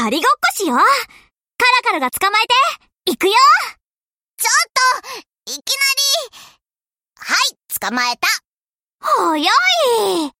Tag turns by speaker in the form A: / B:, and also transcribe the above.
A: 仮ごっこしよう。カラカラが捕まえて、行くよ
B: ちょっと、いきなり。はい、捕まえた。
A: 早い